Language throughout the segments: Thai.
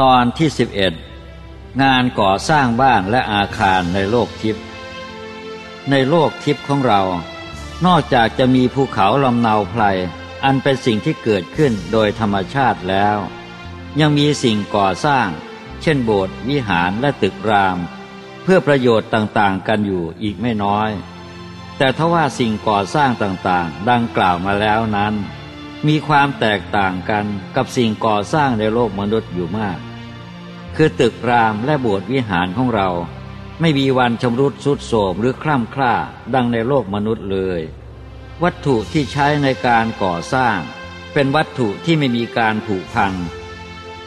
ตอนที่สิบเอ็ดงานก่อสร้างบ้านและอาคารในโลกทิพย์ในโลกทิพย์ของเรา นอกจากจะมีภูเขาลำเนาไพรอันเป็นสิ่งที่เกิดขึ้นโดยธรรมชาติแล้ว ยังมีสิ่งก่อสร้าง เช่นโบสถ์วิหารและตึกราม เพื่อประโยชน์ต่างๆ กันอยู่อีกไม่น้อย แต่ทว่าสิ่งก่อสร้างต่างๆ ดังกล่าวมาแล้วนั้น มีความแตกต่างกันกับสิ่งก่อสร้างในโลกมนุษย์อยู่มาก คือตึกรามและโบสถ์วิหารของเรา ไม่มีวันชำรุดสุดโทรมหรือคล่ำคล้าดังในโลกมนุษย์เลย วัตถุที่ใช้ในการก่อสร้าง เป็นวัตถุที่ไม่มีการผุพัง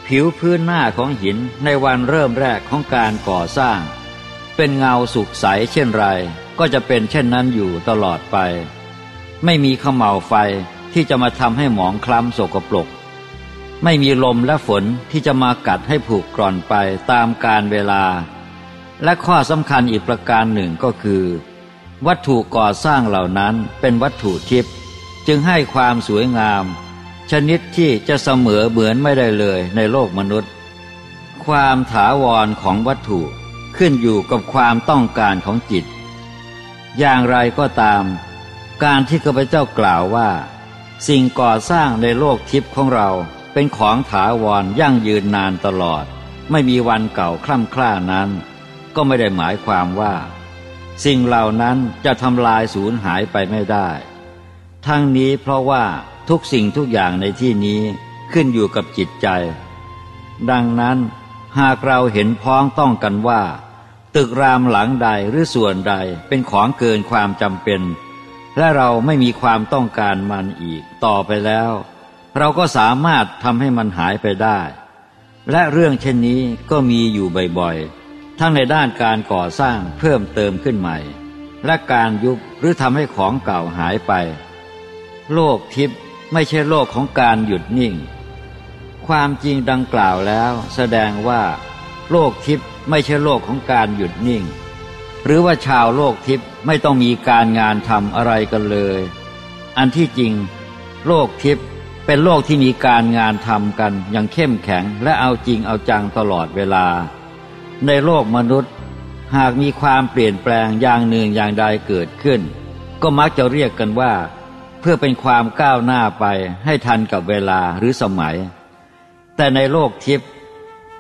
ผิวพื้นหน้าของหินในวันเริ่มแรกของการก่อสร้าง เป็นเงาสุกใสเช่นไร ก็จะเป็นเช่นนั้นอยู่ตลอดไป ไม่มีขมเหลาไฟ ที่จะมาทำให้หมองคล้ำโสกปรก ไม่มีลมและฝนที่จะมากัดให้ผูกกร่อนไปตามกาลเวลา และข้อสำคัญอีกประการหนึ่งก็คือ วัตถุก่อสร้างเหล่านั้นเป็นวัตถุทิพย์จึงให้ความสวยงาม ชนิดที่จะเสมอเหมือนไม่ได้เลยในโลกมนุษย์ ความถาวรของวัตถุขึ้นอยู่กับความต้องการของจิต อย่างไรก็ตาม การที่ข้าพเจ้ากล่าวว่า สิ่งก่อสร้างในโลกทิพย์ของเราเป็นของถาวรยั่งยืนนานตลอด ไม่มีวันเก่าคล่ำคล้านั้น ก็ไม่ได้หมายความว่า สิ่งเหล่านั้นจะทำลายสูญหายไปไม่ได้ ทั้งนี้เพราะว่าทุกสิ่งทุกอย่างในที่นี้ขึ้นอยู่กับจิตใจ ดังนั้นหากเราเห็นพ้องต้องกันว่า ตึกรามหลังใดหรือส่วนใดเป็นของเกินความจำเป็น และเราไม่มีความต้องการมันอีกต่อไปแล้ว เราก็สามารถทำให้มันหายไปได้ และเรื่องเช่นนี้ก็มีอยู่บ่อยๆ ทั้งในด้านการก่อสร้างเพิ่มเติมขึ้นใหม่ และการยุบหรือทำให้ของเก่าหายไป โลกทิพย์ไม่ใช่โลกของการหยุดนิ่ง ความจริงดังกล่าวแล้วแสดงว่า โลกทิพย์ไม่ใช่โลกของการหยุดนิ่ง หรือว่าชาวโลกทิพย์ไม่ต้องมีการงานทำอะไรกันเลย อันที่จริง โลกทิพย์เป็นโลกที่มีการงานทำกันอย่างเข้มแข็งและเอาจริงเอาจังตลอดเวลา ในโลกมนุษย์ หากมีความเปลี่ยนแปลงอย่างหนึ่งอย่างใดเกิดขึ้น ก็มักจะเรียกกันว่า เพื่อเป็นความก้าวหน้าไปให้ทันกับเวลาหรือสมัย แต่ในโลกทิพย์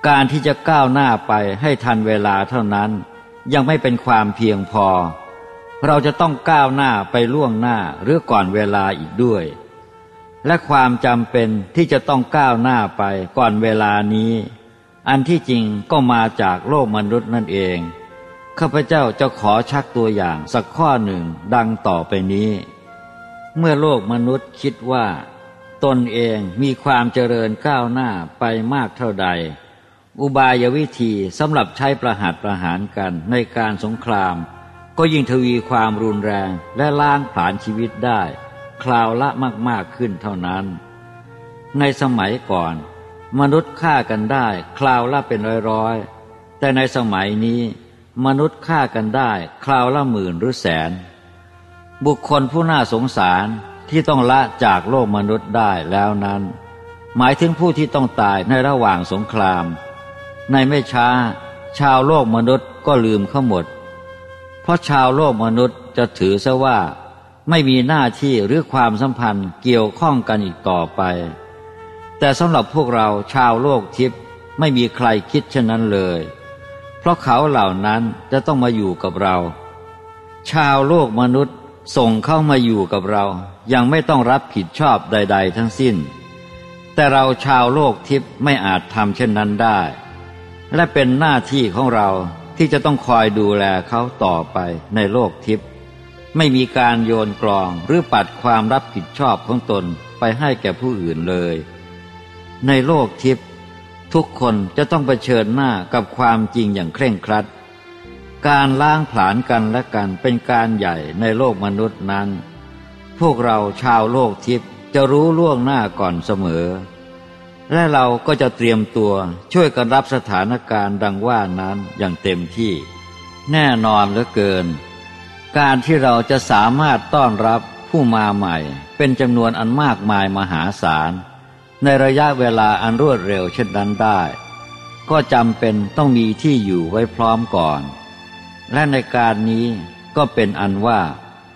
การที่จะก้าวหน้าไปให้ทันเวลาเท่านั้น ยังไม่เป็นความเพียงพอ เราจะต้องก้าวหน้าไปล่วงหน้าหรือก่อนเวลาอีกด้วย และความจำเป็นที่จะต้องก้าวหน้าไปก่อนเวลานี้ อันที่จริงก็มาจากโลกมนุษย์นั่นเอง ข้าพเจ้าจะขอชักตัวอย่างสักข้อหนึ่งดังต่อไปนี้ เมื่อโลกมนุษย์คิดว่า ตนเองมีความเจริญก้าวหน้าไปมากเท่าใด อุบายวิธีสำหรับใช้ประหัตประหารกันในการสงคราม ก็ยิ่งทวีความรุนแรงและล้างผลาญชีวิตได้ คราวละมาก ๆ ขึ้นเท่านั้น ในสมัยก่อน มนุษย์ฆ่ากันได้ คราวละเป็นร้อยๆ แต่ในสมัยนี้ มนุษย์ฆ่ากันได้ คราวละหมื่นหรือแสน บุคคลผู้น่าสงสารที่ต้องละจากโลกมนุษย์ได้แล้วนั้น หมายถึงผู้ที่ต้องตายในระหว่างสงคราม ในไม่ช้า ชาวโลกมนุษย์ก็ลืมเขาหมด เพราะชาวโลกมนุษย์จะถือซะว่า ไม่มีหน้าที่หรือความสัมพันธ์เกี่ยวข้องกันอีกต่อไป แต่สำหรับพวกเราชาวโลกทิพย์ไม่มีใครคิดเช่นนั้นเลย เพราะเขาเหล่านั้นจะต้องมาอยู่กับเรา ชาวโลกมนุษย์ส่งเข้ามาอยู่กับเรา ยังไม่ต้องรับผิดชอบใด ๆ ทั้งสิ้น แต่เราชาวโลกทิพย์ไม่อาจทำเช่นนั้นได้ และเป็นหน้าที่ของเราที่จะต้องคอยดูแลเขาต่อไปในโลกทิพย์ไม่มีการโยนกลองหรือปัดความรับผิดชอบของตนไปให้แก่ผู้อื่นเลย ในโลกทิพย์ทุกคนจะต้องเผชิญหน้ากับความจริงอย่างเคร่งครัด การล้างผลาญกันและกันเป็นการใหญ่ในโลกมนุษย์นั้น พวกเราชาวโลกทิพย์จะรู้ล่วงหน้าก่อนเสมอ และเราก็จะเตรียมตัวช่วยกันรับสถานการณ์ดังว่านั้นอย่างเต็มที่ แน่นอนเหลือเกิน การที่เราจะสามารถต้อนรับผู้มาใหม่ เป็นจำนวนอันมากมายมหาศาล ในระยะเวลาอันรวดเร็วเช่นนั้นได้ ก็จำเป็นต้องมีที่อยู่ไว้พร้อมก่อน และในการนี้ก็เป็นอันว่า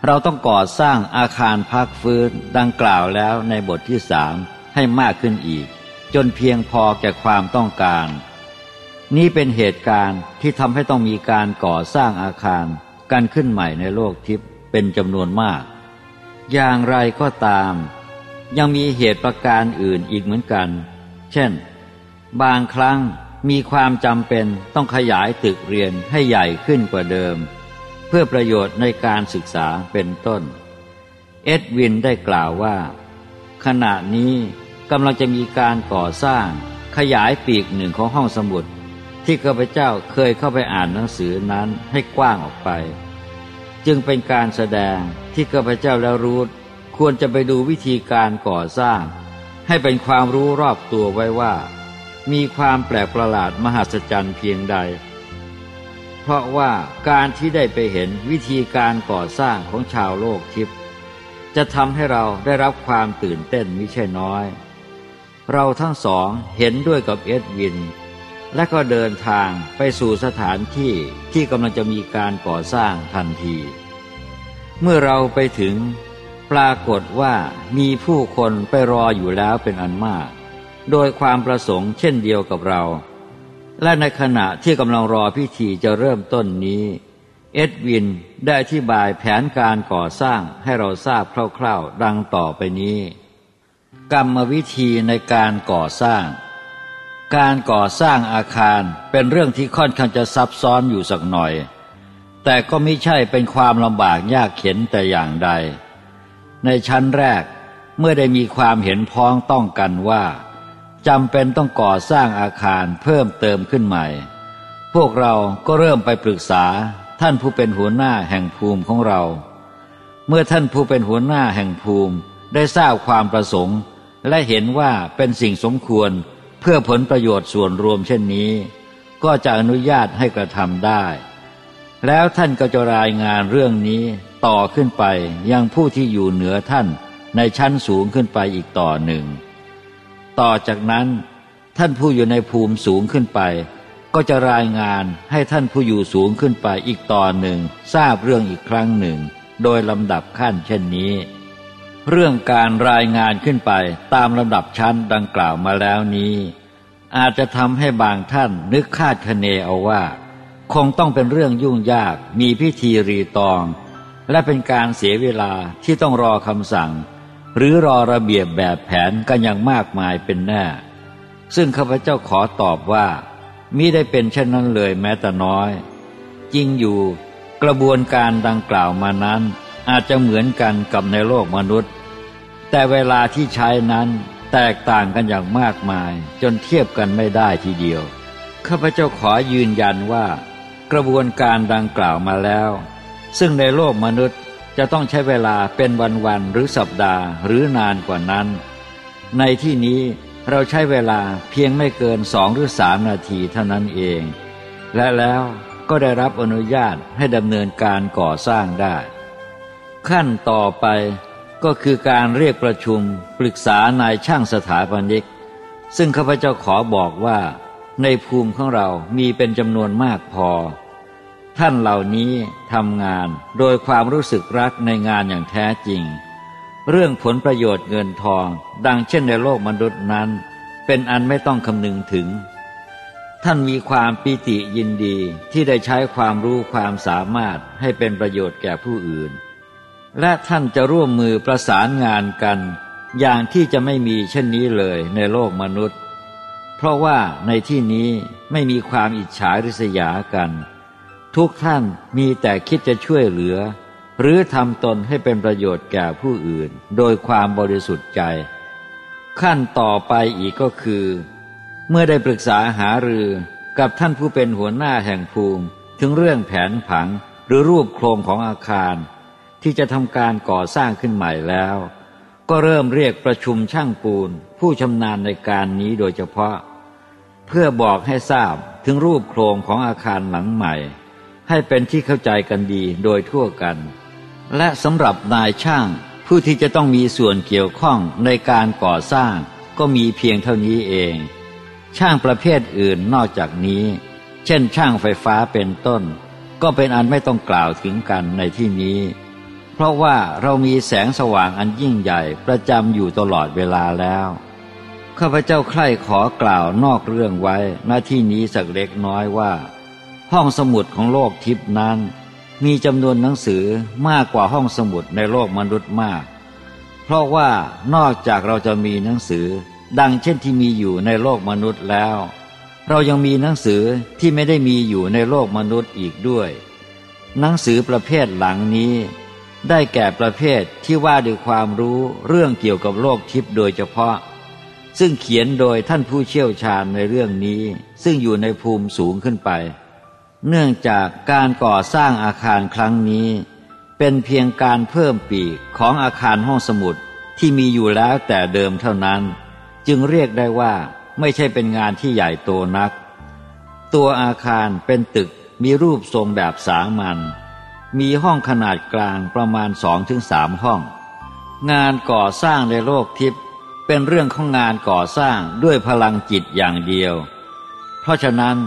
เราต้องก่อสร้างอาคารพักฟื้นดังกล่าวแล้วในบทที่สามให้มากขึ้นอีก จนเพียงพอแก่ความต้องการ นี่เป็นเหตุการณ์ที่ทำให้ต้องมีการก่อสร้างอาคารกันขึ้นใหม่ในโลกทิพย์เป็นจำนวนมาก อย่างไรก็ตาม ยังมีเหตุประการอื่นอีกเหมือนกัน เช่น บางครั้งมีความจำเป็นต้องขยายตึกเรียนให้ใหญ่ขึ้นกว่าเดิม เพื่อประโยชน์ในการศึกษาเป็นต้น เอ็ดวินได้กล่าวว่า ขณะนี้ กำลังจะมีการก่อสร้าง ขยายปีกหนึ่งของห้องสมุด ที่ข้าพเจ้าเคยเข้าไปอ่านหนังสือนั้นให้กว้างออกไป จึงเป็นการแสดงที่ข้าพเจ้าแล้วรู้ควรจะไปดูวิธีการก่อสร้าง ให้เป็นความรู้รอบตัวไว้ว่า มีความแปลกประหลาดมหัศจรรย์เพียงใด เพราะว่าการที่ได้ไปเห็นวิธีการก่อสร้างของชาวโลกทิพย์จะทำให้เราได้รับความตื่นเต้นมิใช่น้อย เราทั้งสองเห็นด้วยกับเอ็ดวิน และก็เดินทางไปสู่สถานที่ที่กำลังจะมีการก่อสร้างทันที เมื่อเราไปถึงปรากฏว่ามีผู้คนไปรออยู่แล้วเป็นอันมาก โดยความประสงค์เช่นเดียวกับเรา และในขณะที่กำลังรอพิธีจะเริ่มต้นนี้ เอ็ดวินได้อธิบายแผนการก่อสร้างให้เราทราบคร่าวๆ ดังต่อไปนี้ กรรมวิธีในการก่อสร้าง การก่อสร้างอาคารเป็นเรื่องที่ค่อนข้างจะซับซ้อนอยู่สักหน่อย แต่ก็ไม่ใช่เป็นความลำบากยากเข็นแต่อย่างใด ในชั้นแรกเมื่อได้มีความเห็นพ้องต้องกันว่าจำเป็นต้องก่อสร้างอาคารเพิ่มเติมขึ้นใหม่ พวกเราก็เริ่มไปปรึกษาท่านผู้เป็นหัวหน้าแห่งภูมิของเรา เมื่อท่านผู้เป็นหัวหน้าแห่งภูมิได้ทราบความประสงค์ และเห็นว่าเป็นสิ่งสมควรเพื่อผลประโยชน์ส่วนรวมเช่นนี้ ก็จะอนุญาตให้กระทำได้ แล้วท่านก็จะรายงานเรื่องนี้ต่อขึ้นไปยังผู้ที่อยู่เหนือท่านในชั้นสูงขึ้นไปอีกต่อหนึ่ง ต่อจากนั้น ท่านผู้อยู่ในภูมิสูงขึ้นไป ก็จะรายงานให้ท่านผู้อยู่สูงขึ้นไปอีกต่อหนึ่ง ทราบเรื่องอีกครั้งหนึ่ง โดยลำดับขั้นเช่นนี้ เรื่องการรายงานขึ้นไปตามลำดับชั้นดังกล่าวมาแล้วนี้ อาจจะทำให้บางท่านนึกคาดคะเนเอาว่า คงต้องเป็นเรื่องยุ่งยากมีพิธีรีตอง และเป็นการเสียเวลาที่ต้องรอคำสั่ง หรือรอระเบียบแบบแผนกันอย่างมากมายเป็นแน่ ซึ่งข้าพเจ้าขอตอบว่ามิได้เป็นเช่นนั้นเลยแม้แต่น้อย จริงอยู่กระบวนการดังกล่าวมานั้น อาจจะเหมือนกันกับในโลกมนุษย์ แต่เวลาที่ใช้นั้นแตกต่างกันอย่างมากมาย จนเทียบกันไม่ได้ทีเดียว ข้าพเจ้าขอยืนยันว่า กระบวนการดังกล่าวมาแล้ว ซึ่งในโลกมนุษย์จะต้องใช้เวลาเป็นวันๆหรือสัปดาห์หรือนานกว่านั้น ในที่นี้เราใช้เวลาเพียงไม่เกินสองหรือสามนาทีเท่านั้นเอง และแล้วก็ได้รับอนุญาตให้ดำเนินการก่อสร้างได้ ขั้นต่อไปก็คือการเรียกประชุมปรึกษานายช่างสถาปนิก ซึ่งข้าพเจ้าขอบอกว่า ในภูมิของเรามีเป็นจำนวนมากพอ ท่านเหล่านี้ทำงานโดยความรู้สึกรักในงานอย่างแท้จริง เรื่องผลประโยชน์เงินทอง ดังเช่นในโลกมนุษย์นั้น เป็นอันไม่ต้องคำนึงถึง ท่านมีความปิติยินดีที่ได้ใช้ความรู้ความสามารถให้เป็นประโยชน์แก่ผู้อื่น และท่านจะร่วมมือประสานงานกัน อย่างที่จะไม่มีเช่นนี้เลยในโลกมนุษย์ เพราะว่าในที่นี้ไม่มีความอิจฉาริษยากัน ทุกท่านมีแต่คิดจะช่วยเหลือ หรือทำตนให้เป็นประโยชน์แก่ผู้อื่น โดยความบริสุทธิ์ใจ ขั้นต่อไปอีกก็คือ เมื่อได้ปรึกษาหารือกับท่านผู้เป็นหัวหน้าแห่งภูมิ ถึงเรื่องแผนผังหรือรูปโครงของอาคาร ที่จะทำการก่อสร้างขึ้นใหม่แล้ว ก็เริ่มเรียกประชุมช่างปูน ผู้ชำนาญในการนี้โดยเฉพาะ เพื่อบอกให้ทราบถึงรูปโครงของอาคารหลังใหม่ ให้เป็นที่เข้าใจกันดีโดยทั่วกัน และสำหรับนายช่างผู้ที่จะต้องมีส่วนเกี่ยวข้องในการก่อสร้าง ก็มีเพียงเท่านี้เอง ช่างประเภทอื่นนอกจากนี้ เช่น ช่างไฟฟ้าเป็นต้น ก็เป็นอันไม่ต้องกล่าวถึงกันในที่นี้ เพราะว่าเรามีแสงสว่างอันยิ่งใหญ่ประจำอยู่ตลอดเวลาแล้ว ข้าพเจ้าใคร่ขอกล่าวนอกเรื่องไว้หน้าที่นี้สักเล็กน้อยว่า ห้องสมุดของโลกทิพนั้น มีจำนวนหนังสือมากกว่าห้องสมุดในโลกมนุษย์มาก เพราะว่านอกจากเราจะมีหนังสือ ดังเช่นที่มีอยู่ในโลกมนุษย์แล้ว เรายังมีหนังสือที่ไม่ได้มีอยู่ในโลกมนุษย์อีกด้วย หนังสือประเภทหลังนี้ ได้แก่ประเภทที่ว่าด้วยความรู้เรื่องเกี่ยวกับโลกทิพย์โดยเฉพาะ ซึ่งเขียนโดยท่านผู้เชี่ยวชาญในเรื่องนี้ ซึ่งอยู่ในภูมิสูงขึ้นไป เนื่องจากการก่อสร้างอาคารครั้งนี้ เป็นเพียงการเพิ่มปีกของอาคารห้องสมุดที่มีอยู่แล้วแต่เดิมเท่านั้น จึงเรียกได้ว่าไม่ใช่เป็นงานที่ใหญ่โตนัก ตัวอาคารเป็นตึกมีรูปทรงแบบสามัญ มีห้องขนาดกลางประมาณสองถึงสามห้อง งานก่อสร้างในโลกทิพย์เป็นเรื่องของงานก่อสร้างด้วยพลังจิตอย่างเดียว เพราะฉะนั้น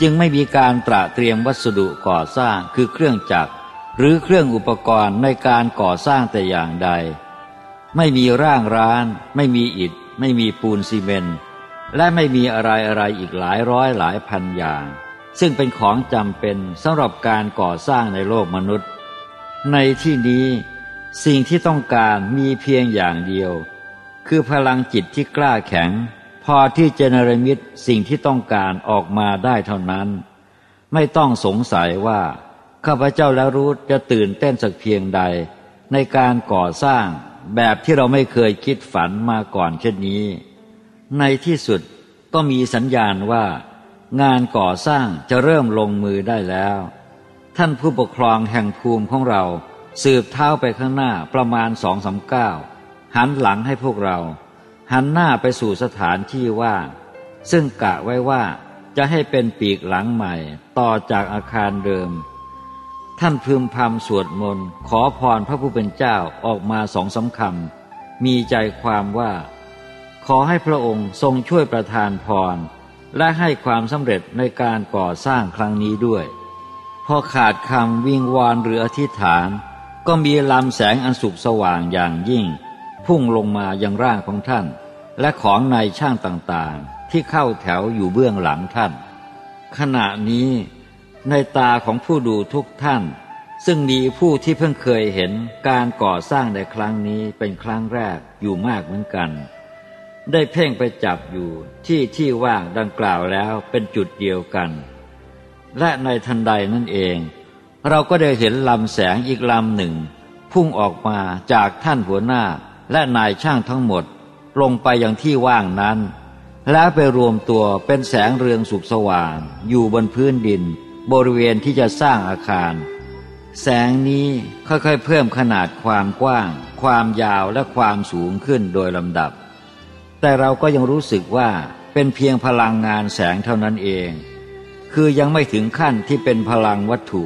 จึงไม่มีการตระเตรียมวัสดุก่อสร้างคือเครื่องจักร หรือเครื่องอุปกรณ์ในการก่อสร้างแต่อย่างใด ไม่มีร่างร้าน ไม่มีอิฐ ไม่มีปูนซีเมนต์และไม่มีอะไรอะไรอีกหลายร้อยหลายพันอย่าง ซึ่งเป็นของจำเป็นสำหรับการก่อสร้างในโลกมนุษย์ ในที่นี้สิ่งที่ต้องการมีเพียงอย่างเดียว คือพลังจิตที่กล้าแข็ง พอที่จะนรมิตสิ่งที่ต้องการออกมาได้เท่านั้น ไม่ต้องสงสัยว่า ข้าพเจ้าและรู้จะตื่นเต้นสักเพียงใด ในการก่อสร้างแบบที่เราไม่เคยคิดฝันมาก่อนเช่นนี้ ในที่สุดก็มีสัญญาณว่า งานก่อสร้างจะเริ่มลงมือได้แล้ว ท่านผู้ปกครองแห่งภูมิของเราสืบเท้าไปข้างหน้าประมาณสองสาก้าหันหลังให้พวกเรา หันหน้าไปสู่สถานที่ว่างซึ่งกะไว้ว่าจะให้เป็นปีกหลังใหม่ต่อจากอาคารเดิม ท่านพึมพำสวดมนต์ขอพรพระผู้เป็นเจ้าออกมาสองสาคำมีใจความว่า ขอให้พระองค์ทรงช่วยประทานพร และให้ความสำเร็จในการก่อสร้างครั้งนี้ด้วย พอขาดคำวิงวอนหรืออธิษฐาน ก็มีลำแสงอันสุกสว่างอย่างยิ่ง พุ่งลงมายังร่างของท่าน และของนายช่างต่างๆ ที่เข้าแถวอยู่เบื้องหลังท่าน ขณะนี้ในตาของผู้ดูทุกท่าน ซึ่งมีผู้ที่เพิ่งเคยเห็นการก่อสร้างในครั้งนี้เป็นครั้งแรกอยู่มากเหมือนกัน ได้เพ่งไปจับอยู่ที่ที่ว่างดังกล่าวแล้วเป็นจุดเดียวกัน และในทันใดนั่นเอง เราก็ได้เห็นลำแสงอีกลำหนึ่ง พุ่งออกมาจากท่านหัวหน้าและนายช่างทั้งหมด ลงไปยังที่ว่างนั้น แล้วไปรวมตัวเป็นแสงเรืองสุกสว่าง อยู่บนพื้นดิน บริเวณที่จะสร้างอาคาร แสงนี้ค่อยๆเพิ่มขนาดความกว้าง ความยาวและความสูงขึ้นโดยลำดับ แต่เราก็ยังรู้สึกว่าเป็นเพียงพลังงานแสงเท่านั้นเอง คือยังไม่ถึงขั้นที่เป็นพลังวัตถุ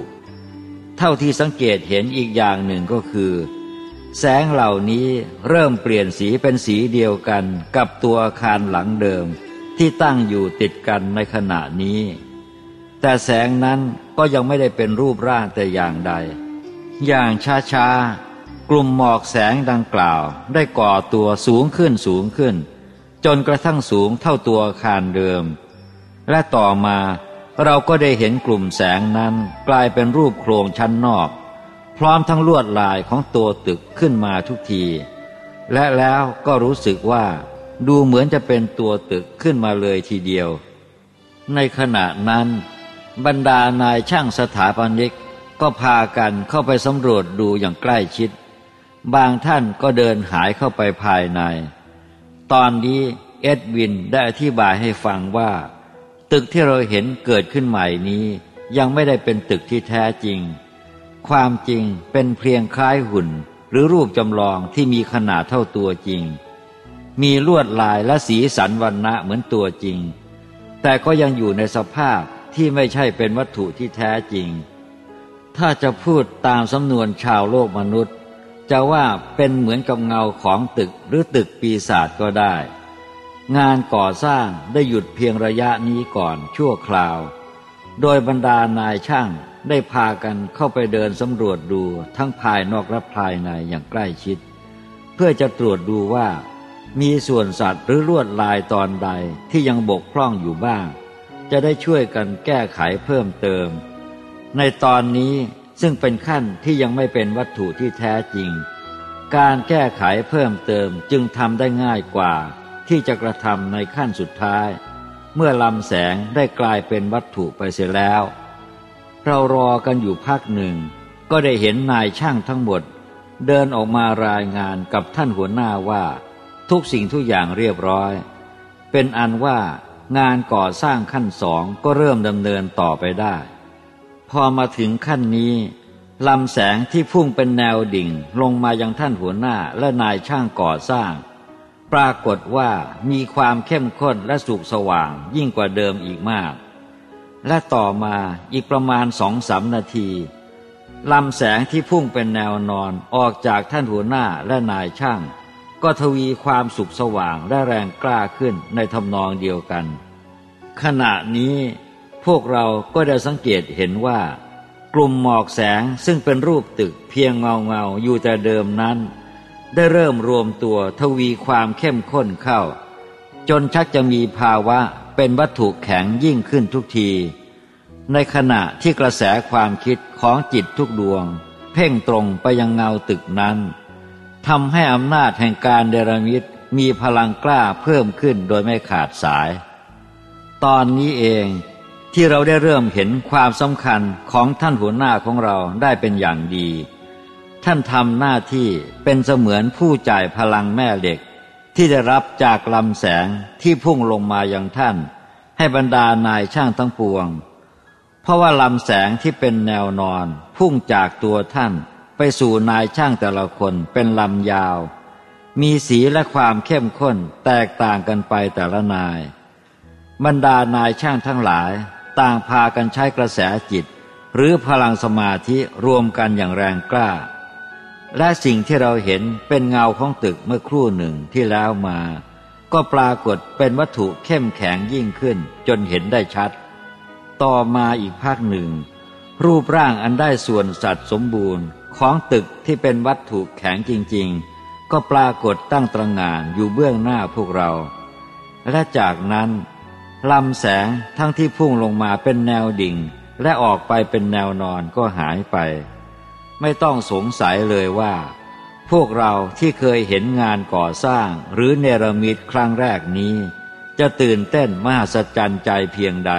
เท่าที่สังเกตเห็นอีกอย่างหนึ่งก็คือ แสงเหล่านี้เริ่มเปลี่ยนสีเป็นสีเดียวกันกับตัวอาคารหลังเดิมที่ตั้งอยู่ติดกันในขณะนี้ แต่แสงนั้นก็ยังไม่ได้เป็นรูปร่างแต่อย่างใด อย่างช้าๆ กลุ่มหมอกแสงดังกล่าวได้ก่อตัวสูงขึ้นสูงขึ้น จนกระทั่งสูงเท่าตัวอาคารเดิม และต่อมาเราก็ได้เห็นกลุ่มแสงนั้นกลายเป็นรูปโครงชั้นนอก พร้อมทั้งลวดลายของตัวตึกขึ้นมาทุกที และแล้วก็รู้สึกว่าดูเหมือนจะเป็นตัวตึกขึ้นมาเลยทีเดียว ในขณะนั้น บรรดานายช่างสถาปนิกก็พากันเข้าไปสำรวจดูอย่างใกล้ชิด บางท่านก็เดินหายเข้าไปภายใน ตอนนี้เอ็ดวินได้อธิบายให้ฟังว่า ตึกที่เราเห็นเกิดขึ้นใหม่นี้ ยังไม่ได้เป็นตึกที่แท้จริง ความจริงเป็นเพียงคล้ายหุ่น หรือรูปจำลองที่มีขนาดเท่าตัวจริง มีลวดลายและสีสันวันณะเหมือนตัวจริง แต่ก็ยังอยู่ในสภาพที่ไม่ใช่เป็นวัตถุที่แท้จริง ถ้าจะพูดตามสำนวนชาวโลกมนุษย์ จะว่าเป็นเหมือนกับเงาของตึกหรือตึกปีศาจก็ได้ งานก่อสร้างได้หยุดเพียงระยะนี้ก่อนชั่วคราว โดยบรรดานายช่างได้พากันเข้าไปเดินสำรวจดูทั้งภายนอกและภายในอย่างใกล้ชิด เพื่อจะตรวจดูว่ามีส่วนสัตว์หรือลวดลายตอนใดที่ยังบกพร่องอยู่บ้าง จะได้ช่วยกันแก้ไขเพิ่มเติม ในตอนนี้ ซึ่งเป็นขั้นที่ยังไม่เป็นวัตถุที่แท้จริง การแก้ไขเพิ่มเติมจึงทำได้ง่ายกว่า ที่จะกระทำในขั้นสุดท้าย เมื่อลำแสงได้กลายเป็นวัตถุไปเสียแล้ว เรารอกันอยู่พักหนึ่ง ก็ได้เห็นนายช่างทั้งหมด เดินออกมารายงานกับท่านหัวหน้าว่า ทุกสิ่งทุกอย่างเรียบร้อย เป็นอันว่างานก่อสร้างขั้นสองก็เริ่มดำเนินต่อไปได้ พอมาถึงขั้นนี้ลำแสงที่พุ่งเป็นแนวดิ่งลงมายังท่านหัวหน้าและนายช่างก่อสร้าง ปรากฏว่ามีความเข้มข้นและสุกสว่างยิ่งกว่าเดิมอีกมาก และต่อมาอีกประมาณสองสามนาทีลำแสงที่พุ่งเป็นแนวนอนออกจากท่านหัวหน้าและนายช่าง ก็ทวีความสุขสว่างและแรงกล้าขึ้นในทำนองเดียวกัน ขณะนี้ พวกเราก็ได้สังเกตเห็นว่า กลุ่มหมอกแสงซึ่งเป็นรูปตึกเพียงเงาเงาอยู่แต่เดิมนั้น ได้เริ่มรวมตัวทวีความเข้มข้นเข้า จนชักจะมีภาวะเป็นวัตถุแข็งยิ่งขึ้นทุกที ในขณะที่กระแสความคิดของจิตทุกดวง เพ่งตรงไปยังเงาตึกนั้นทำให้อำนาจแห่งการเดรมิตมีพลังกล้าเพิ่มขึ้นโดยไม่ขาดสาย ตอนนี้เอง ที่เราได้เริ่มเห็นความสำคัญของท่านหัวหน้าของเราได้เป็นอย่างดี ท่านทำหน้าที่เป็นเสมือนผู้จ่ายพลังแม่เหล็ก ที่ได้รับจากลำแสงที่พุ่งลงมาอย่างท่าน ให้บรรดานายช่างทั้งปวง เพราะว่าลำแสงที่เป็นแนวนอน พุ่งจากตัวท่านไปสู่นายช่างแต่ละคนเป็นลำยาว มีสีและความเข้มข้นแตกต่างกันไปแต่ละนาย บรรดานายช่างทั้งหลาย ต่างพากันใช้กระแสจิต หรือพลังสมาธิรวมกันอย่างแรงกล้า และสิ่งที่เราเห็นเป็นเงาของตึกเมื่อครู่หนึ่งที่แล้วมา ก็ปรากฏเป็นวัตถุเข้มแข็งยิ่งขึ้นจนเห็นได้ชัด ต่อมาอีกภาคหนึ่ง รูปร่างอันได้ส่วนสัตว์สมบูรณ์ของตึกที่เป็นวัตถุแข็งจริง ๆ ก็ปรากฏตั้งตระงานอยู่เบื้องหน้าพวกเรา และจากนั้น ลำแสงทั้งที่พุ่งลงมาเป็นแนวดิ่ง และออกไปเป็นแนวนอนก็หายไป ไม่ต้องสงสัยเลยว่า พวกเราที่เคยเห็นงานก่อสร้างหรือเนรมิตครั้งแรกนี้ จะตื่นเต้นมหัศจรรย์ใจเพียงใด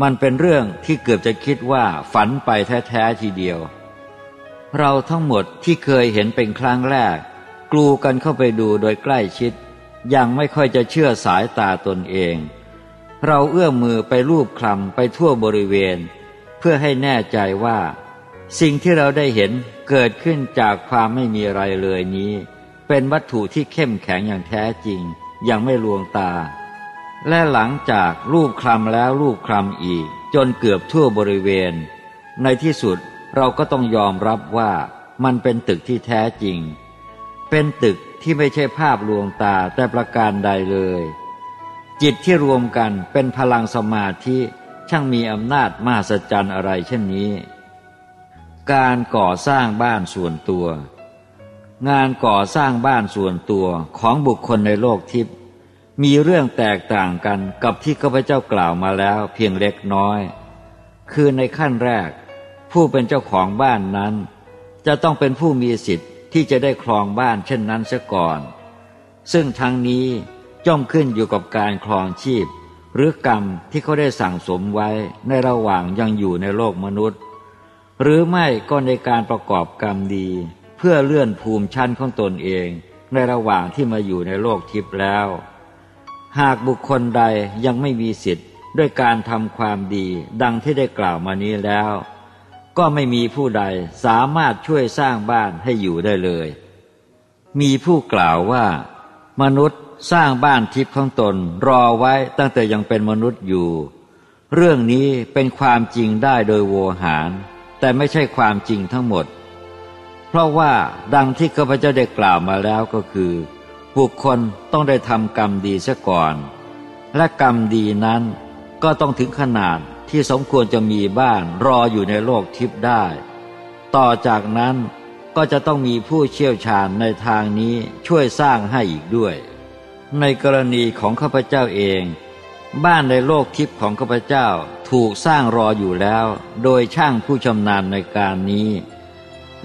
มันเป็นเรื่องที่เกือบจะคิดว่าฝันไปแท้ๆทีเดียว เราทั้งหมดที่เคยเห็นเป็นครั้งแรก กลูกันเข้าไปดูโดยใกล้ชิดยังไม่ค่อยจะเชื่อสายตาตนเอง เราเอื้อมมือไปรูปคลำไปทั่วบริเวณ เพื่อให้แน่ใจว่า สิ่งที่เราได้เห็นเกิดขึ้นจากความไม่มีอะไรเลยนี้ เป็นวัตถุที่เข้มแข็งอย่างแท้จริง ยังไม่ลวงตา และหลังจากรูปคลำแล้วรูปคลำอีก จนเกือบทั่วบริเวณ ในที่สุดเราก็ต้องยอมรับว่ามันเป็นตึกที่แท้จริง เป็นตึกที่ไม่ใช่ภาพลวงตาแต่ประการใดเลย จิตที่รวมกันเป็นพลังสมาธิช่างมีอำนาจมหัศจรรย์อะไรเช่นนี้ การก่อสร้างบ้านส่วนตัว งานก่อสร้างบ้านส่วนตัวของบุคคลในโลกทิพย์มีเรื่องแตกต่างกันกับที่ข้าพเจ้ากล่าวมาแล้วเพียงเล็กน้อย คือในขั้นแรก ผู้เป็นเจ้าของบ้านนั้น จะต้องเป็นผู้มีสิทธิ์ที่จะได้ครองบ้านเช่นนั้นเสียก่อน ซึ่งทั้งนี้ จ้อมขึ้นอยู่กับการครองชีพ หรือกรรมที่เขาได้สั่งสมไว้ในระหว่างยังอยู่ในโลกมนุษย์ หรือไม่ก็ในการประกอบกรรมดี เพื่อเลื่อนภูมิชั้นของตนเอง ในระหว่างที่มาอยู่ในโลกทิพย์แล้ว หากบุคคลใดยังไม่มีสิทธิ์ด้วยการทำความดีดังที่ได้กล่าวมานี้แล้ว ก็ไม่มีผู้ใดสามารถช่วยสร้างบ้านให้อยู่ได้เลย มีผู้กล่าวว่า มนุษย์ สร้างบ้านทิพย์ของตนรอไว้ตั้งแต่ยังเป็นมนุษย์อยู่ เรื่องนี้เป็นความจริงได้โดยโวหาร แต่ไม่ใช่ความจริงทั้งหมด เพราะว่าดังที่ข้าพเจ้าได้กล่าวมาแล้วก็คือ บุคคลต้องได้ทำกรรมดีซะก่อน และกรรมดีนั้นก็ต้องถึงขนาดที่สมควรจะมีบ้านรออยู่ในโลกทิพย์ได้ ต่อจากนั้นก็จะต้องมีผู้เชี่ยวชาญในทางนี้ช่วยสร้างให้อีกด้วย ในกรณีของข้าพเจ้าเอง บ้านในโลกทิพย์ของข้าพเจ้าถูกสร้างรออยู่แล้ว โดยช่างผู้ชำนาญในการนี้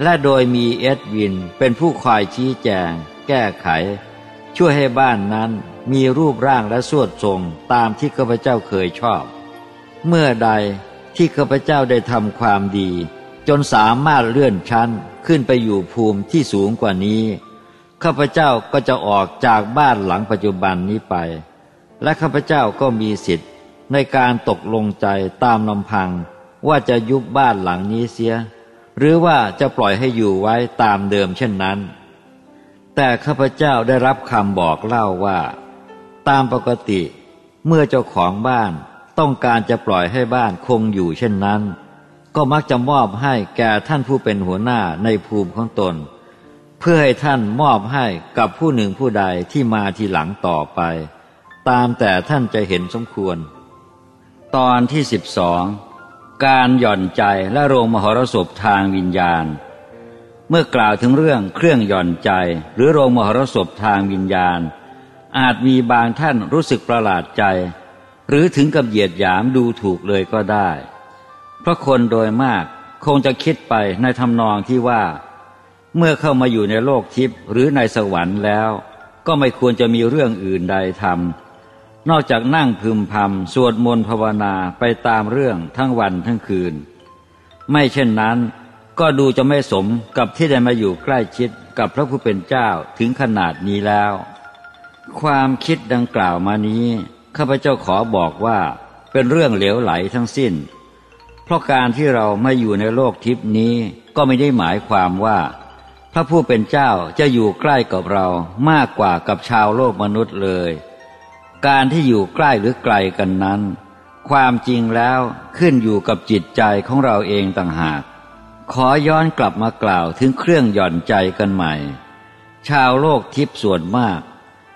และโดยมีเอ็ดวินเป็นผู้คอยชี้แจง แก้ไข ช่วยให้บ้านนั้นมีรูปร่างและสวดทรงตามที่ข้าพเจ้าเคยชอบ เมื่อใดที่ข้าพเจ้าได้ทำความดี จนสามารถเลื่อนชั้นขึ้นไปอยู่ภูมิที่สูงกว่านี้ ข้าพเจ้าก็จะออกจากบ้านหลังปัจจุบันนี้ไป และข้าพเจ้าก็มีสิทธิ์ในการตกลงใจตามลำพังว่าจะยุบบ้านหลังนี้เสีย หรือว่าจะปล่อยให้อยู่ไว้ตามเดิมเช่นนั้น แต่ข้าพเจ้าได้รับคำบอกเล่าว่า ตามปกติเมื่อเจ้าของบ้านต้องการจะปล่อยให้บ้านคงอยู่เช่นนั้น ก็มักจะมอบให้แก่ท่านผู้เป็นหัวหน้าในภูมิของตน เพื่อให้ท่านมอบให้กับผู้หนึ่งผู้ใดที่มาทีหลังต่อไป ตามแต่ท่านจะเห็นสมควร ตอนที่สิบสองการหย่อนใจและโรงมหรสพทางวิญญาณ เมื่อกล่าวถึงเรื่องเครื่องหย่อนใจหรือโรงมหรสพทางวิญญาณ อาจมีบางท่านรู้สึกประหลาดใจ หรือถึงกับเหยียดหยามดูถูกเลยก็ได้ เพราะคนโดยมากคงจะคิดไปในทำนองที่ว่า เมื่อเข้ามาอยู่ในโลกทิพย์หรือในสวรรค์แล้ว ก็ไม่ควรจะมีเรื่องอื่นใดทำนอกจากนั่งพึมพำสวดมนต์ภาวนาไปตามเรื่องทั้งวันทั้งคืน ไม่เช่นนั้น ก็ดูจะไม่สมกับที่ได้มาอยู่ใกล้ชิดกับพระผู้เป็นเจ้าถึงขนาดนี้แล้ว ความคิดดังกล่าวมานี้ข้าพเจ้าขอบอกว่าเป็นเรื่องเหลวไหลทั้งสิ้น เพราะการที่เราไม่อยู่ในโลกทิพนี้ก็ไม่ได้หมายความว่า พระผู้เป็นเจ้าจะอยู่ใกล้กับเรามากกว่ากับชาวโลกมนุษย์เลย การที่อยู่ใกล้หรือไกลกันนั้น ความจริงแล้วขึ้นอยู่กับจิตใจของเราเองต่างหาก ขอย้อนกลับมากล่าวถึงเครื่องหย่อนใจกันใหม่ ชาวโลกทิพย์ส่วนมาก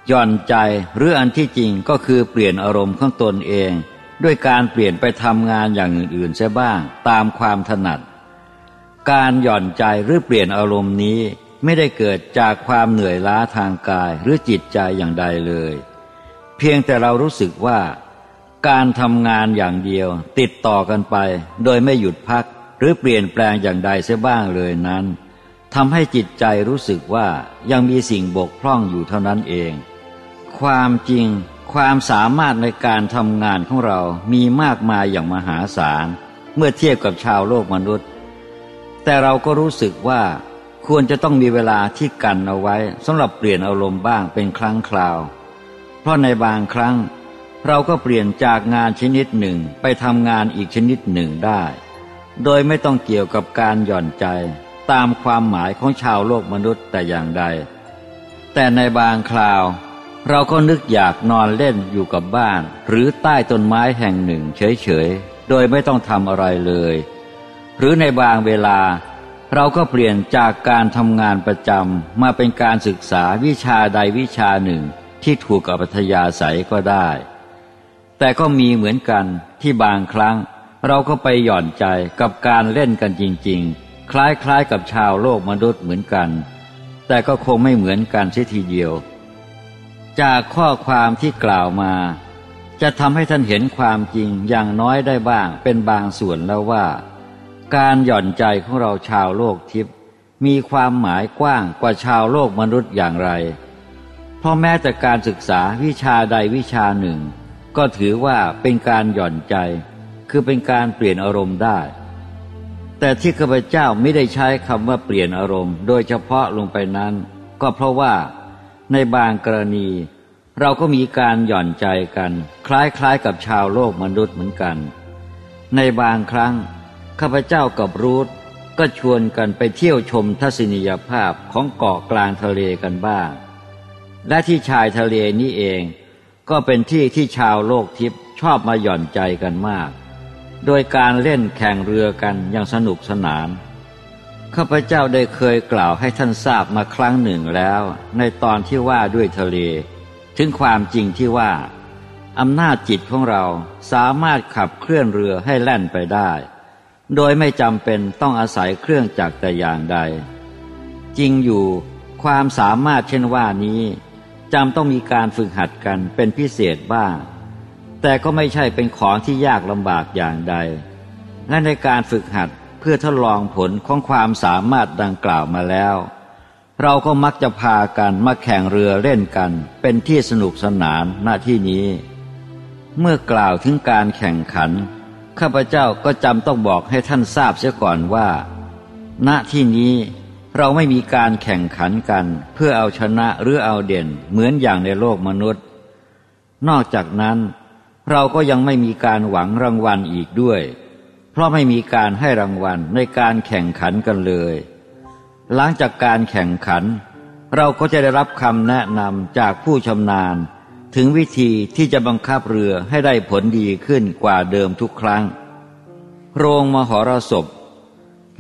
หย่อนใจหรืออันที่จริงก็คือเปลี่ยนอารมณ์ของตนเอง ด้วยการเปลี่ยนไปทำงานอย่างอื่นๆเสียบ้างตามความถนัด การหย่อนใจหรือเปลี่ยนอารมณ์นี้ไม่ได้เกิดจากความเหนื่อยล้าทางกายหรือจิตใจอย่างใดเลย เพียงแต่เรารู้สึกว่า การทำงานอย่างเดียวติดต่อกันไป โดยไม่หยุดพักหรือเปลี่ยนแปลงอย่างใดเสียบ้างเลยนั้นทำให้จิตใจรู้สึกว่ายังมีสิ่งบกพร่องอยู่เท่านั้นเอง ความจริงความสามารถในการทำงานของเรามีมากมายอย่างมหาศาล เมื่อเทียบกับชาวโลกมนุษย์ แต่เราก็รู้สึกว่าควรจะต้องมีเวลาที่กันเอาไว้สำหรับเปลี่ยนอารมณ์บ้างเป็นครั้งคราว เพราะในบางครั้ง เราก็เปลี่ยนจากงานชนิดหนึ่งไปทำงานอีกชนิดหนึ่งได้ โดยไม่ต้องเกี่ยวกับการหย่อนใจตามความหมายของชาวโลกมนุษย์แต่อย่างใด แต่ในบางคราว เราก็นึกอยากนอนเล่นอยู่กับบ้าน หรือใต้ต้นไม้แห่งหนึ่งเฉยๆ โดยไม่ต้องทำอะไรเลย หรือในบางเวลา เราก็เปลี่ยนจากการทำงานประจำมาเป็นการศึกษาวิชาใดวิชาหนึ่งที่ถูกกับปัทยาศัยก็ได้ แต่ก็มีเหมือนกันที่บางครั้ง เราก็ไปหย่อนใจกับการเล่นกันจริง ๆ คล้ายๆกับชาวโลกมนุษย์เหมือนกัน แต่ก็คงไม่เหมือนกันเสียทีเดียว จากข้อความที่กล่าวมา จะทำให้ท่านเห็นความจริงอย่างน้อยได้บ้างเป็นบางส่วนแล้วว่า การหย่อนใจของเราชาวโลกทิพย์มีความหมายกว้างกว่าชาวโลกมนุษย์อย่างไร เพราะแม้แต่การศึกษาวิชาใดวิชาหนึ่ง ก็ถือว่าเป็นการหย่อนใจ คือเป็นการเปลี่ยนอารมณ์ได้ แต่ที่ข้าพเจ้าไม่ได้ใช้คำว่าเปลี่ยนอารมณ์ โดยเฉพาะลงไปนั้น ก็เพราะว่าในบางกรณี เราก็มีการหย่อนใจกัน คล้ายๆกับชาวโลกมนุษย์เหมือนกัน ในบางครั้ง ข้าพเจ้ากับรูทก็ชวนกันไปเที่ยวชมทัศนียภาพของเกาะกลางทะเลกันบ้าง และที่ชายทะเลนี้เอง ก็เป็นที่ที่ชาวโลกทิพย์ชอบมาหย่อนใจกันมาก โดยการเล่นแข่งเรือกันอย่างสนุกสนาน ข้าพเจ้าได้เคยกล่าวให้ท่านทราบมาครั้งหนึ่งแล้ว ในตอนที่ว่าด้วยทะเล ถึงความจริงที่ว่าอำนาจจิตของเราสามารถขับเคลื่อนเรือให้แล่นไปได้ โดยไม่จำเป็นต้องอาศัยเครื่องจักรแต่อย่างใด จริงอยู่ความสามารถเช่นว่านี้จำต้องมีการฝึกหัดกันเป็นพิเศษบ้าง แต่ก็ไม่ใช่เป็นของที่ยากลำบากอย่างใด และในการฝึกหัดเพื่อทดลองผลของความสามารถดังกล่าวมาแล้ว เราก็มักจะพากันมาแข่งเรือเล่นกันเป็นที่สนุกสนานณที่นี้ เมื่อกล่าวถึงการแข่งขัน ข้าพเจ้าก็จำต้องบอกให้ท่านทราบเสียก่อนว่า ณที่นี้เราไม่มีการแข่งขันกัน เพื่อเอาชนะหรือเอาเด่นเหมือนอย่างในโลกมนุษย์ นอกจากนั้นเราก็ยังไม่มีการหวังรางวัลอีกด้วย เพราะไม่มีการให้รางวัลในการแข่งขันกันเลย หลังจากการแข่งขัน เราก็จะได้รับคำแนะนำจากผู้ชำนาญ ถึงวิธีที่จะบังคับเรือให้ได้ผลดีขึ้นกว่าเดิมทุกครั้ง โรงมหรสพ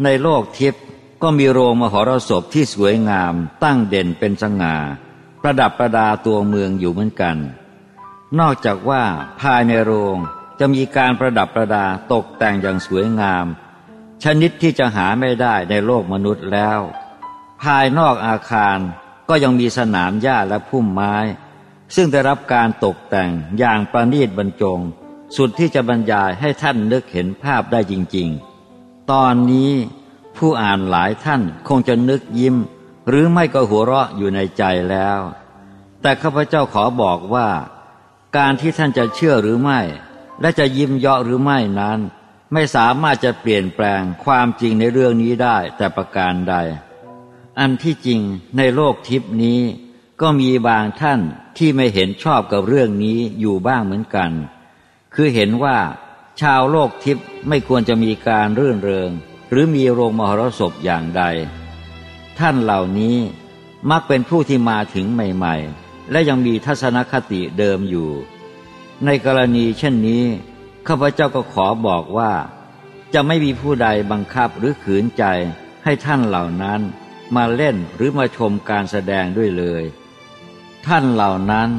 ในโลกทิพย์ก็มีโรงมหรสพที่สวยงามตั้งเด่นเป็นสง่า ประดับประดาตัวเมืองอยู่เหมือนกัน นอกจากว่าภายในโรงจะมีการประดับประดาตกแต่งอย่างสวยงาม ชนิดที่จะหาไม่ได้ในโลกมนุษย์แล้ว ภายนอกอาคารก็ยังมีสนามหญ้าและพุ่มไม้ ซึ่งได้รับการตกแต่งอย่างประณีตบรรจง สุดที่จะบรรยายให้ท่านนึกเห็นภาพได้จริง ๆ ตอนนี้ผู้อ่านหลายท่านคงจะนึกยิ้ม หรือไม่ก็หัวเราะอยู่ในใจแล้ว แต่ข้าพเจ้าขอบอกว่า การที่ท่านจะเชื่อหรือไม่ และจะยิ้มเยาะหรือไม่นั้น ไม่สามารถจะเปลี่ยนแปลงความจริงในเรื่องนี้ได้แต่ประการใด อันที่จริงในโลกทิพนี้ ก็มีบางท่านที่ไม่เห็นชอบกับเรื่องนี้อยู่บ้างเหมือนกัน คือเห็นว่าชาวโลกทิพย์ไม่ควรจะมีการรื่นเริง หรือมีโรงมหรสพอย่างใด ท่านเหล่านี้มักเป็นผู้ที่มาถึงใหม่ ๆ และยังมีทัศนคติเดิมอยู่ ในกรณีเช่นนี้ข้าพเจ้าก็ขอบอกว่า จะไม่มีผู้ใดบังคับหรือขืนใจให้ท่านเหล่านั้นมาเล่นหรือมาชมการแสดงด้วยเลย ท่านเหล่านั้น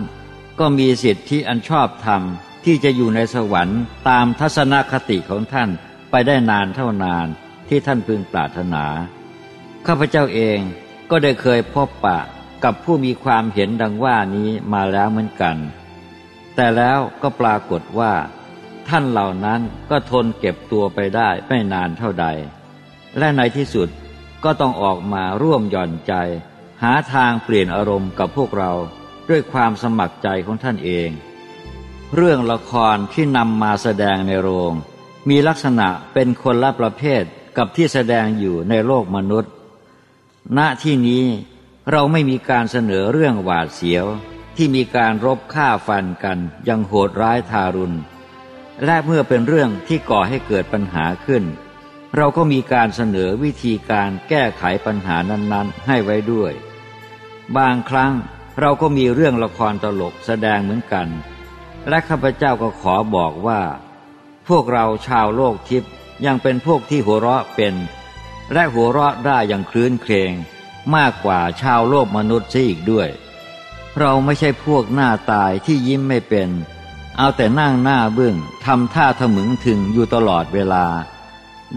ก็มีสิทธิอันชอบธรรมที่จะอยู่ในสวรรค์ตามทัศนคติของท่านไปได้นานเท่านานที่ท่านพึงปรารถนา ข้าพเจ้าเองก็ได้เคยพบปะกับผู้มีความเห็นดังว่านี้มาแล้วเหมือนกัน แต่แล้วก็ปรากฏว่า ท่านเหล่านั้นก็ทนเก็บตัวไปได้ไม่นานเท่าใด และในที่สุดก็ต้องออกมาร่วมหย่อนใจ หาทางเปลี่ยนอารมณ์กับพวกเรา ด้วยความสมัครใจของท่านเอง เรื่องละครที่นำมาแสดงในโรง มีลักษณะเป็นคนละประเภทกับที่แสดงอยู่ในโลกมนุษย์ ณที่นี้เราไม่มีการเสนอเรื่องหวาดเสียวที่มีการรบฆ่าฟันกันยังโหดร้ายทารุณ และเมื่อเป็นเรื่องที่ก่อให้เกิดปัญหาขึ้น เราก็มีการเสนอวิธีการแก้ไขปัญหานั้นๆ ให้ไว้ด้วย บางครั้ง เราก็มีเรื่องละครตลกแสดงเหมือนกัน และข้าพเจ้าก็ขอบอกว่า พวกเราชาวโลกทิพย์ยังเป็นพวกที่หัวเราะเป็น และหัวเราะได้อย่างคลื้นเครงมากกว่าชาวโลกมนุษย์ซะอีกด้วย เราไม่ใช่พวกหน้าตายที่ยิ้มไม่เป็น เอาแต่นั่งหน้าเบื้องทำท่าทะมึงถึงอยู่ตลอดเวลา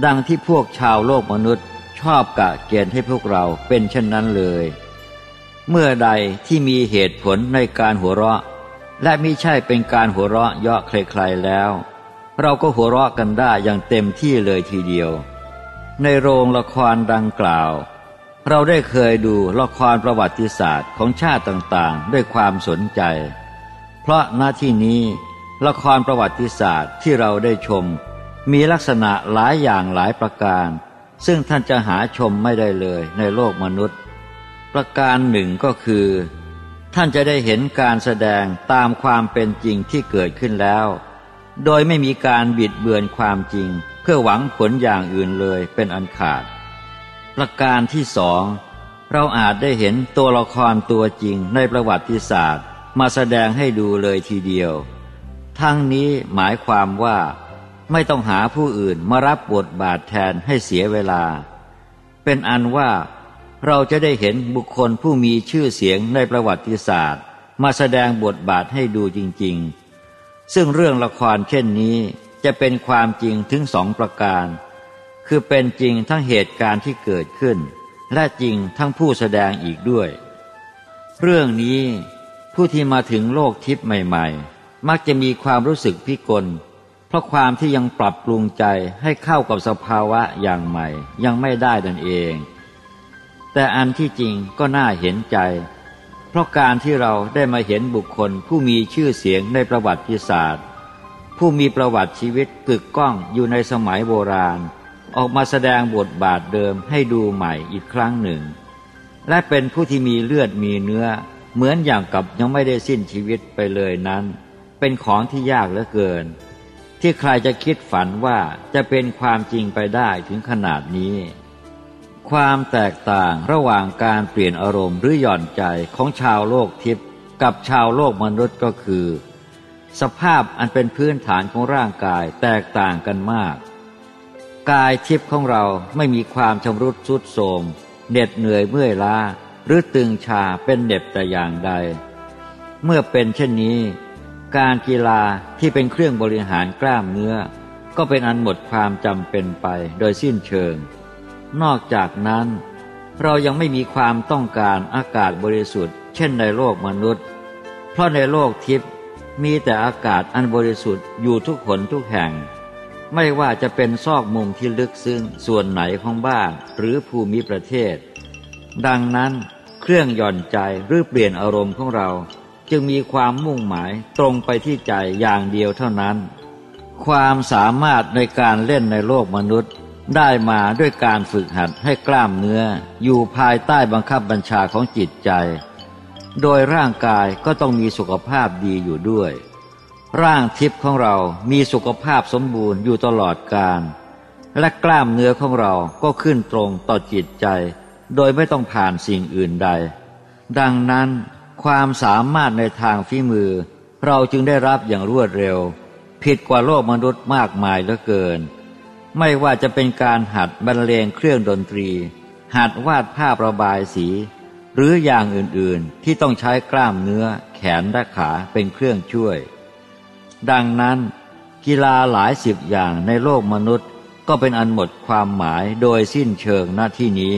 ดังที่พวกชาวโลกมนุษย์ชอบกะเกณฑ์ให้พวกเราเป็นเช่นนั้นเลย เมื่อใดที่มีเหตุผลในการหัวเราะ และมิใช่เป็นการหัวเราะเยาะใครๆแล้ว เราก็หัวเราะกันได้อย่างเต็มที่เลยทีเดียว ในโรงละครดังกล่าว เราได้เคยดูละครประวัติศาสตร์ของชาติต่างๆ ด้วยความสนใจ เพราะหน้าที่นี้ละครประวัติศาสตร์ที่เราได้ชม มีลักษณะหลายอย่างหลายประการ ซึ่งท่านจะหาชมไม่ได้เลยในโลกมนุษย์ ประการหนึ่งก็คือ ท่านจะได้เห็นการแสดงตามความเป็นจริงที่เกิดขึ้นแล้ว โดยไม่มีการบิดเบือนความจริง เพื่อหวังผลอย่างอื่นเลยเป็นอันขาด ประการที่สองเราอาจได้เห็นตัวละครตัวจริงในประวัติศาสตร์ มาแสดงให้ดูเลยทีเดียว ทั้งนี้หมายความว่า ไม่ต้องหาผู้อื่นมารับบทบาทแทนให้เสียเวลา เป็เป็นอันว่า เราจะได้เห็นบุคคลผู้มีชื่อเสียงในประวัติศาสตร์ มาแสดงบทบาทให้ดูจริง ๆ ซึ่งเรื่องละครเช่นนี้จะเป็นความจริงถึงสองประการ คือเป็นจริงทั้งเหตุการณ์ที่เกิดขึ้น และจริงทั้งผู้แสดงอีกด้วย เรื่องนี้ผู้ที่มาถึงโลกทิพย์ใหม่ ๆ มักจะมีความรู้สึกพิกล เพราะความที่ยังปรับปรุงใจให้เข้ากับสภาวะอย่างใหม่ ยังไม่ได้ดันเอง แต่อันที่จริงก็น่าเห็นใจ เพราะการที่เราได้มาเห็นบุคคลผู้มีชื่อเสียงในประวัติศาสตร์ ผู้มีประวัติชีวิตกึกก้องอยู่ในสมัยโบราณ ออกมาแสดงบทบาทเดิมให้ดูใหม่อีกครั้งหนึ่ง และเป็นผู้ที่มีเลือดมีเนื้อ เหมือนอย่างกับยังไม่ได้สิ้นชีวิตไปเลยนั้น เป็นของที่ยากเหลือเกิน ที่ใครจะคิดฝันว่าจะเป็นความจริงไปได้ถึงขนาดนี้ ความแตกต่างระหว่างการเปลี่ยนอารมณ์หรือหย่อนใจของชาวโลกทิพย์กับชาวโลกมนุษย์ก็คือ สภาพอันเป็นพื้นฐานของร่างกายแตกต่างกันมาก กายทิพย์ของเราไม่มีความชำรุดทรุดโทรมเหน็ดเหนื่อยเมื่อยล้า หรือตึงชาเป็นเด็บแต่อย่างใด เมื่อเป็นเช่นนี้ การกีฬาที่เป็นเครื่องบริหารกล้ามเนื้อ ก็เป็นอันหมดความจำเป็นไปโดยสิ้นเชิง นอกจากนั้น เรายังไม่มีความต้องการอากาศบริสุทธิ์ เช่นในโลกมนุษย์ เพราะในโลกทิพย์มีแต่อากาศอันบริสุทธิ์อยู่ทุกขนทุกแห่ง ไม่ว่าจะเป็นซอกมุมที่ลึกซึ้งส่วนไหนของบ้านหรือภูมิประเทศ ดังนั้นเครื่องหย่อนใจหรือเปลี่ยนอารมณ์ของเรา จึงมีความมุ่งหมายตรงไปที่ใจอย่างเดียวเท่านั้น ความสามารถในการเล่นในโลกมนุษย์ ได้มาด้วยการฝึกหัดให้กล้ามเนื้ออยู่ภายใต้บังคับบัญชาของจิตใจ โดยร่างกายก็ต้องมีสุขภาพดีอยู่ด้วย ร่างทิพย์ของเรามีสุขภาพสมบูรณ์อยู่ตลอดกาลและกล้ามเนื้อของเราก็ขึ้นตรงต่อจิตใจ โดยไม่ต้องผ่านสิ่งอื่นใด ดังนั้นความสามารถในทางฝีมือ เราจึงได้รับอย่างรวดเร็ว ผิดกว่าโลกมนุษย์มากมายเหลือเกิน ไม่ว่าจะเป็นการหัดบรรเลงเครื่องดนตรี หัดวาดภาพระบายสี หรืออย่างอื่นๆที่ต้องใช้กล้ามเนื้อ แขนและขาเป็นเครื่องช่วย ดังนั้น กีฬาหลายสิบอย่างในโลกมนุษย์ก็เป็นอันหมดความหมายโดยสิ้นเชิงหน้าที่นี้